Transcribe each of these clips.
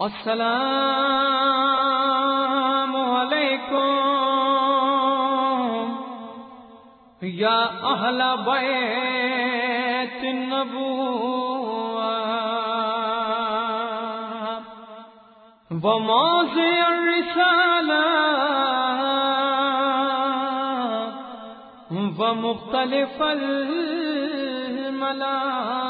السلام علیکم۔ یا اہل بیت النبوہ وموضع الرسالہ ومختلف الملائکہ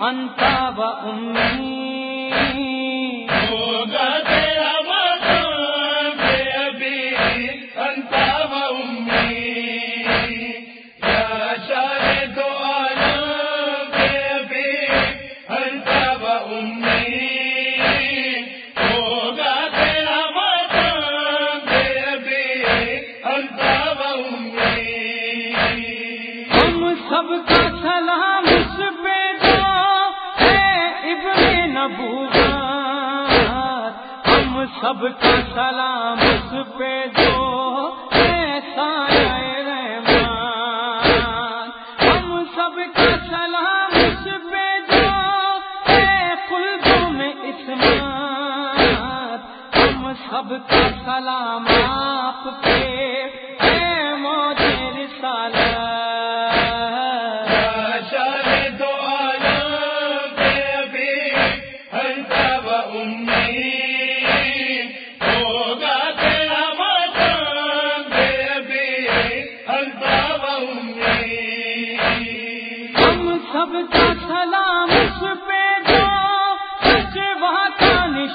انتا و امی سب کا سلام اس پہ دو رحمان۔ ہم سب کا سلام اس ہم سب کا سلام آپ کے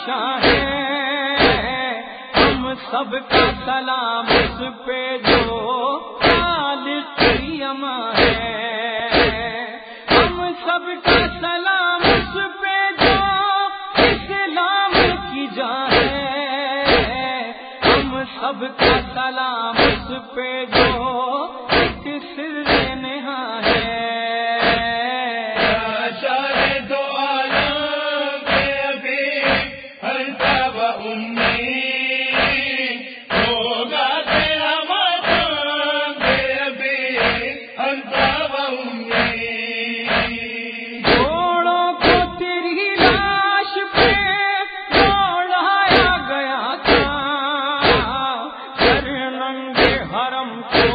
شاہ ہم سب کا سلام اس پہ جو خالق ہے۔ ہم سب کا سلام اس پہ جو اسلام کی جان ہے۔ ہم سب کا سلام اس پہ جو سر نہا ہے۔ کو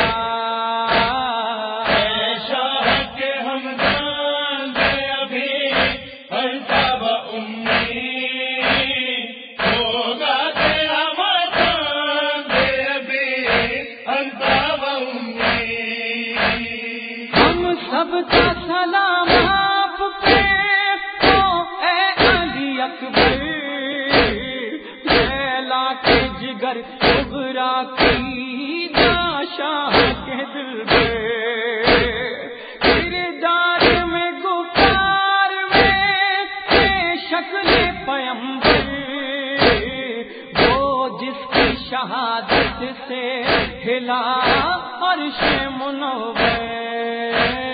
سب کا سلام آپ پہ۔ اے علی اکبر کے جگر کبرا کی شاہ کے دل پہ۔ کردار میں گفتار میں شکل پیمبر۔ وہ جس کی شہادت سے ہلا عرش منور۔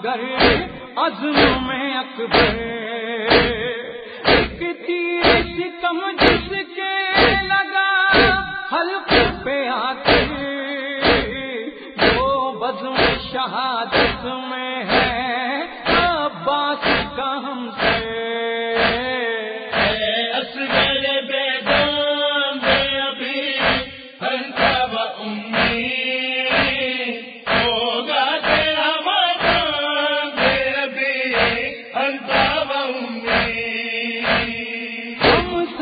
مگر عزم میں اکبر۔ ایک تیر شکم جس کے لگا حلق پہ آتے جو بزم شہادت میں ہے، عباس کا ہم سے۔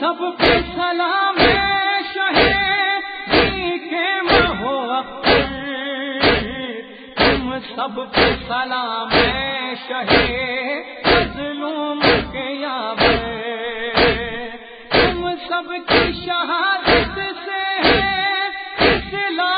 سب پہ سلام شہے تم سب پہ سلام شہے مظلوم کے یاب تم سب کی شہادت سے ہے۔ اسلام